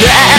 that